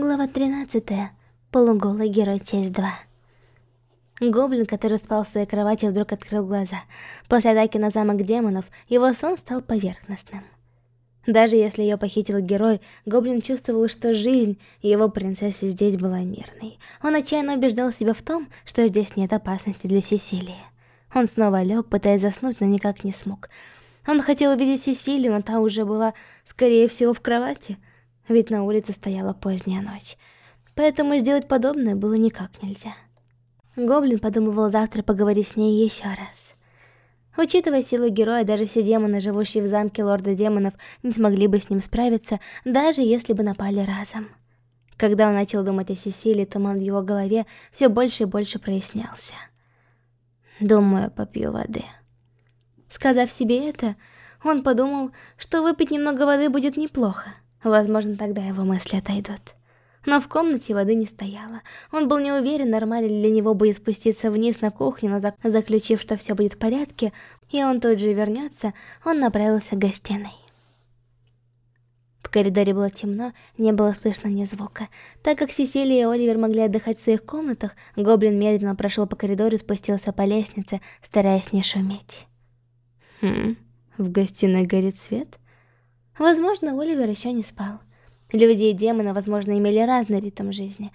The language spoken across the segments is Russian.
Глава 13. Полуголый герой, часть 2. Гоблин, который спал в своей кровати, вдруг открыл глаза. После атаки на замок демонов, его сон стал поверхностным. Даже если ее похитил герой, Гоблин чувствовал, что жизнь его принцессы здесь была мирной. Он отчаянно убеждал себя в том, что здесь нет опасности для Сесилии. Он снова лег, пытаясь заснуть, но никак не смог. Он хотел увидеть Сесилию, но та уже была, скорее всего, в кровати — ведь на улице стояла поздняя ночь. Поэтому сделать подобное было никак нельзя. Гоблин подумывал завтра поговорить с ней еще раз. Учитывая силу героя, даже все демоны, живущие в замке лорда демонов, не смогли бы с ним справиться, даже если бы напали разом. Когда он начал думать о Сесилии, туман в его голове все больше и больше прояснялся. «Думаю, попью воды». Сказав себе это, он подумал, что выпить немного воды будет неплохо. Возможно, тогда его мысли отойдут. Но в комнате воды не стояло. Он был не уверен, нормально ли для него будет спуститься вниз на кухню, но зак заключив, что все будет в порядке, и он тут же вернется, он направился к гостиной. В коридоре было темно, не было слышно ни звука. Так как Сесилия и Оливер могли отдыхать в своих комнатах, Гоблин медленно прошел по коридору и спустился по лестнице, стараясь не шуметь. Хм, в гостиной горит свет? Возможно, Оливер еще не спал. Люди и демоны, возможно, имели разный ритм жизни.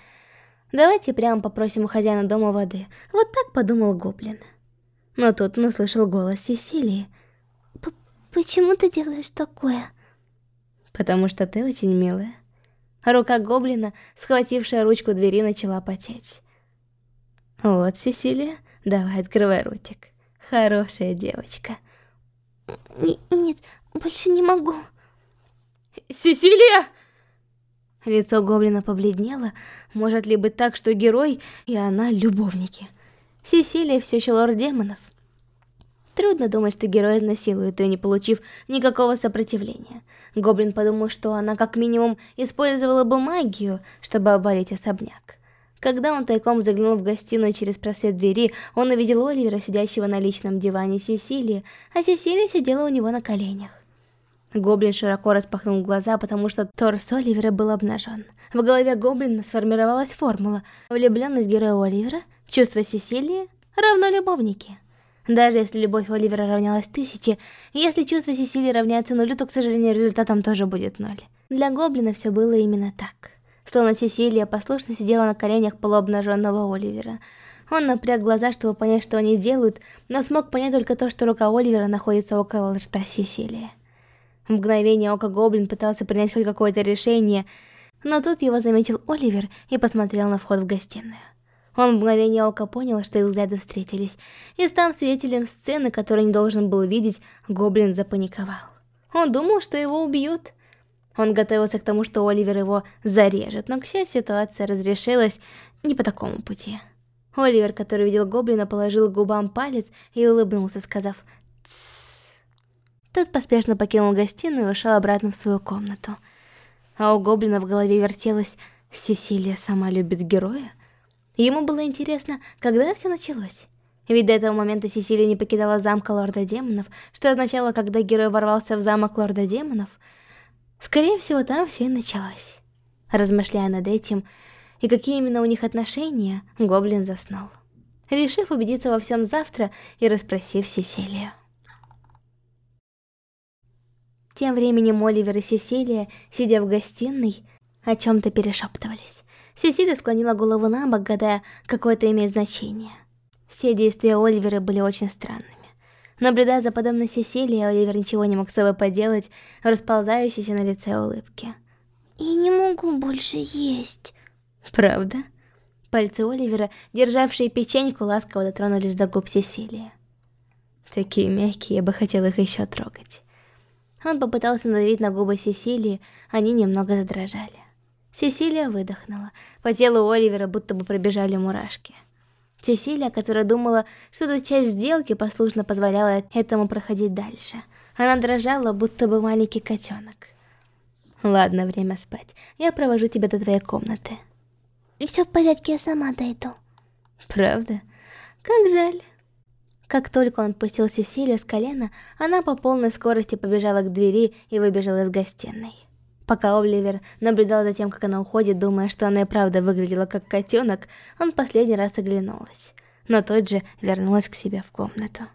Давайте прямо попросим у хозяина дома воды. Вот так подумал Гоблин. Но тут он услышал голос Сесилии. П «Почему ты делаешь такое?» «Потому что ты очень милая». Рука Гоблина, схватившая ручку двери, начала потеть. «Вот, Сесилия, давай открывай ротик. Хорошая девочка». Н «Нет, больше не могу». Сесилия! Лицо Гоблина побледнело. Может ли быть так, что герой и она любовники? Сесилия все еще лорд демонов. Трудно думать, что герой изнасилует ее, не получив никакого сопротивления. Гоблин подумал, что она как минимум использовала бы магию, чтобы обвалить особняк. Когда он тайком заглянул в гостиную через просвет двери, он увидел Оливера, сидящего на личном диване Сесилии, а Сесилия сидела у него на коленях. Гоблин широко распахнул глаза, потому что торс Оливера был обнажен. В голове Гоблина сформировалась формула. Влюбленность героя Оливера в чувство Сесилии равно любовнике. Даже если любовь Оливера равнялась тысяче, если чувство Сесилии равняется нулю, то, к сожалению, результатом тоже будет ноль. Для Гоблина все было именно так. Словно Сесилия послушно сидела на коленях полуобнаженного Оливера. Он напряг глаза, чтобы понять, что они делают, но смог понять только то, что рука Оливера находится около рта Сесилии. В мгновение ока Гоблин пытался принять хоть какое-то решение, но тут его заметил Оливер и посмотрел на вход в гостиную. Он в мгновение ока понял, что их взгляды встретились, и став свидетелем сцены, которую не должен был видеть, Гоблин запаниковал. Он думал, что его убьют. Он готовился к тому, что Оливер его зарежет, но, к счастью, ситуация разрешилась не по такому пути. Оливер, который видел Гоблина, положил к губам палец и улыбнулся, сказав. Тот поспешно покинул гостиную и ушел обратно в свою комнату. А у Гоблина в голове вертелось «Сесилия сама любит героя?» Ему было интересно, когда все началось. Ведь до этого момента Сесилия не покидала замка Лорда Демонов, что означало, когда герой ворвался в замок Лорда Демонов. Скорее всего, там все и началось. Размышляя над этим, и какие именно у них отношения, Гоблин заснул. Решив убедиться во всем завтра и расспросив Сесилию. Тем временем Оливер и Сесилия, сидя в гостиной, о чем-то перешептывались. Сесилия склонила голову на бок, гадая, какое это имеет значение. Все действия Оливера были очень странными. Наблюдая за подобной Сесилией, Оливер ничего не мог с собой поделать, расползающейся на лице улыбки. «Я не могу больше есть». «Правда?» Пальцы Оливера, державшие печеньку, ласково дотронулись до губ Сесилии. Такие мягкие, я бы хотел их еще трогать. Он попытался надавить на губы Сесилии, они немного задрожали. Сесилия выдохнула. По телу Оливера будто бы пробежали мурашки. Сесилия, которая думала, что эта часть сделки послушно позволяла этому проходить дальше. Она дрожала, будто бы маленький котенок. Ладно, время спать. Я провожу тебя до твоей комнаты. И все в порядке, я сама дойду. Правда? Как жаль. Как только он отпустил Сесилию с колена, она по полной скорости побежала к двери и выбежала из гостиной. Пока Оливер наблюдал за тем, как она уходит, думая, что она и правда выглядела как котенок, он последний раз оглянулась. Но тут же вернулась к себе в комнату.